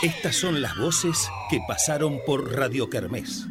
Estas son las voces que pasaron por Radio Kermés.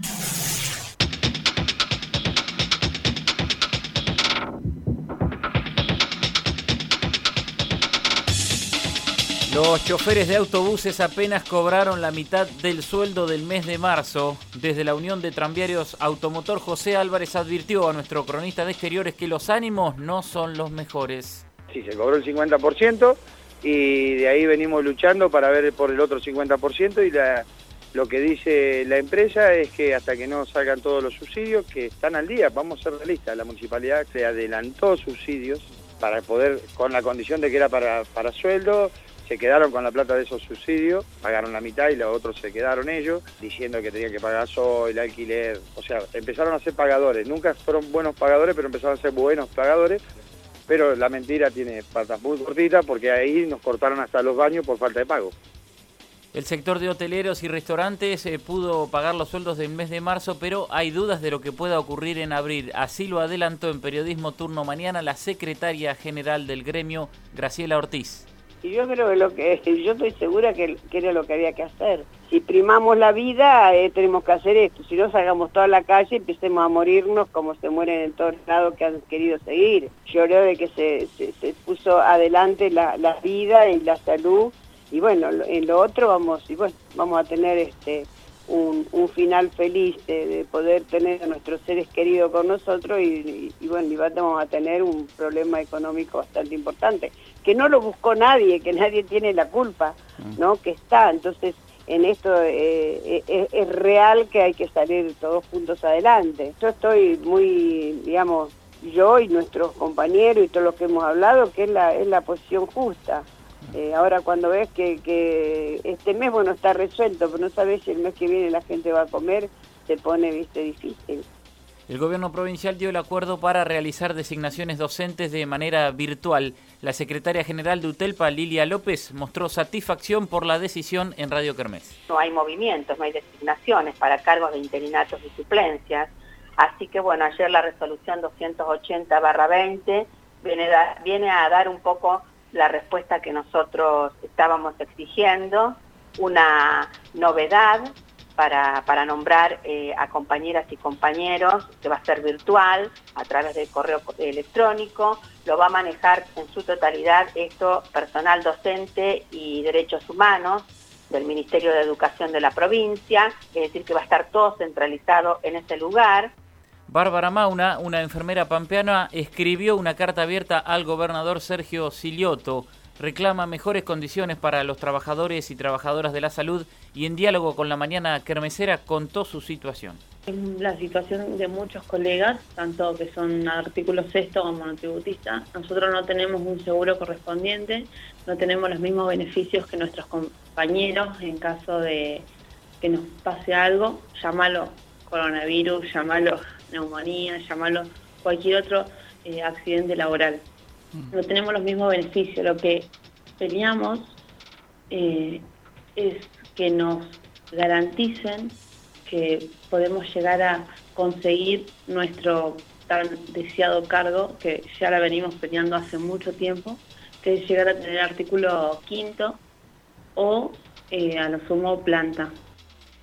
Los choferes de autobuses apenas cobraron la mitad del sueldo del mes de marzo. Desde la Unión de Tranviarios Automotor, José Álvarez advirtió a nuestro cronista de exteriores que los ánimos no son los mejores. Sí, se cobró el 50% y de ahí venimos luchando para ver por el otro 50% y lo que dice la empresa es que hasta que no salgan todos los subsidios, que están al día, vamos a ser realistas, la municipalidad se adelantó subsidios para poder, con la condición de que era para, para sueldo, se quedaron con la plata de esos subsidios, pagaron la mitad y los otros se quedaron ellos, diciendo que tenían que pagar sol, el alquiler, o sea, empezaron a ser pagadores, nunca fueron buenos pagadores, pero empezaron a ser buenos pagadores, pero la mentira tiene patas muy cortitas porque ahí nos cortaron hasta los baños por falta de pago. El sector de hoteleros y restaurantes eh, pudo pagar los sueldos del mes de marzo, pero hay dudas de lo que pueda ocurrir en abril. Así lo adelantó en Periodismo Turno Mañana la secretaria general del gremio, Graciela Ortiz. Y yo creo que lo que yo estoy segura que, era lo que había que hacer. Si primamos la vida, eh, tenemos que hacer esto. Si no, salgamos toda la calle y empecemos a morirnos como se mueren en todos lados que han querido seguir. Yo creo de que se, se, puso adelante la, la, vida y la salud. Y bueno, en lo otro vamos, y bueno, vamos a tener este un, final feliz de, poder tener a nuestros seres queridos con nosotros y, bueno, y vamos a tener un problema económico bastante importante, que no lo buscó nadie, que nadie tiene la culpa, mm. ¿no? Que está, entonces en esto eh, eh, es, real que hay que salir todos juntos adelante. Yo estoy muy, digamos, yo y nuestros compañeros y todos los que hemos hablado, que es la, es la posición justa. Eh, ahora cuando ves que, este mes, bueno, está resuelto, pero no sabes si el mes que viene la gente va a comer, se pone, viste, difícil. El gobierno provincial dio el acuerdo para realizar designaciones docentes de manera virtual. La secretaria general de UTELPA, Lilia López, mostró satisfacción por la decisión en Radio Kermés. No hay movimientos, no hay designaciones para cargos de interinatos y suplencias. Así que bueno, ayer la resolución 280-20 viene, viene a dar un poco la respuesta que nosotros estábamos exigiendo, una novedad para, para nombrar eh, a compañeras y compañeros, que va a ser virtual, a través del correo electrónico, lo va a manejar en su totalidad esto personal docente y derechos humanos del Ministerio de Educación de la provincia, es decir, que va a estar todo centralizado en ese lugar. Bárbara Mauna, una enfermera pampeana, escribió una carta abierta al gobernador Sergio Silioto. Reclama mejores condiciones para los trabajadores y trabajadoras de la salud y en diálogo con la mañana kermesera contó su situación. La situación de muchos colegas, tanto que son artículo sexto como monotributistas, nosotros no tenemos un seguro correspondiente, no tenemos los mismos beneficios que nuestros compañeros en caso de que nos pase algo, llámalo coronavirus, llámalo neumonía, llamarlo cualquier otro eh, accidente laboral. Mm. No tenemos los mismos beneficios. Lo que peleamos eh, es que nos garanticen que podemos llegar a conseguir nuestro tan deseado cargo, que ya la venimos peleando hace mucho tiempo, que es llegar a tener artículo quinto o eh, a lo sumo planta.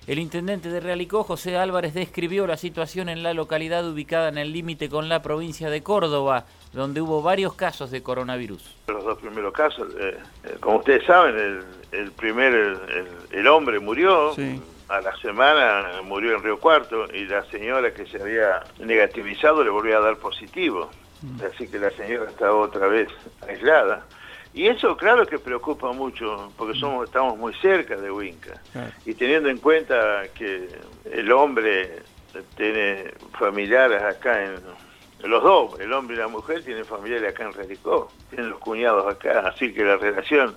El intendente de Realicó, José Álvarez, describió la situación en la localidad ubicada en el límite con la provincia de Córdoba, donde hubo varios casos de coronavirus. Los dos primeros casos, eh, eh, como ustedes saben, el, primer, el, hombre murió, a la semana murió en Río Cuarto y la señora que se había negativizado le volvió a dar positivo. Mm. Así que la señora está otra vez aislada. Y eso claro que preocupa mucho, porque mm. somos, estamos muy cerca de Huinca. Y teniendo en cuenta que el hombre tiene familiares acá en, los dos, el hombre y la mujer tienen familiares acá en Relicó, tienen los cuñados acá, así que la relación...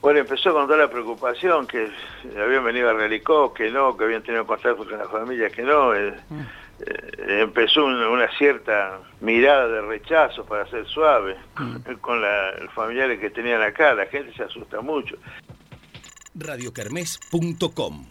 Bueno, empezó con toda la preocupación que habían venido a Relicó, que no, que habían tenido contacto con la familia, que no. Mm. Eh, empezó una, cierta mirada de rechazo para ser suave mm. con los familiares que tenían acá, la gente se asusta mucho. radiocarmes.com